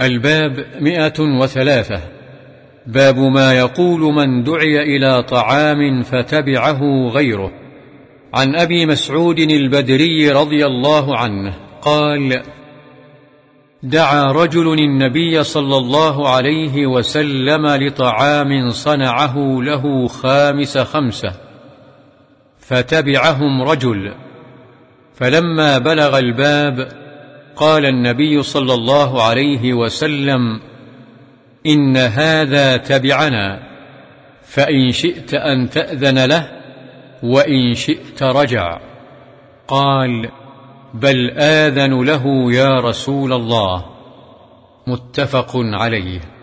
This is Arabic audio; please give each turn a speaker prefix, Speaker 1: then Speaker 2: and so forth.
Speaker 1: الباب مئة وثلاثة. باب ما يقول من دعي إلى طعام فتبعه غيره. عن أبي مسعود البدري رضي الله عنه قال دعا رجل النبي صلى الله عليه وسلم لطعام صنعه له خامس خمسة فتبعهم رجل. فلما بلغ الباب قال النبي صلى الله عليه وسلم إن هذا تبعنا فإن شئت أن تأذن له وإن شئت رجع. قال بل آذن له يا رسول الله. متفق عليه.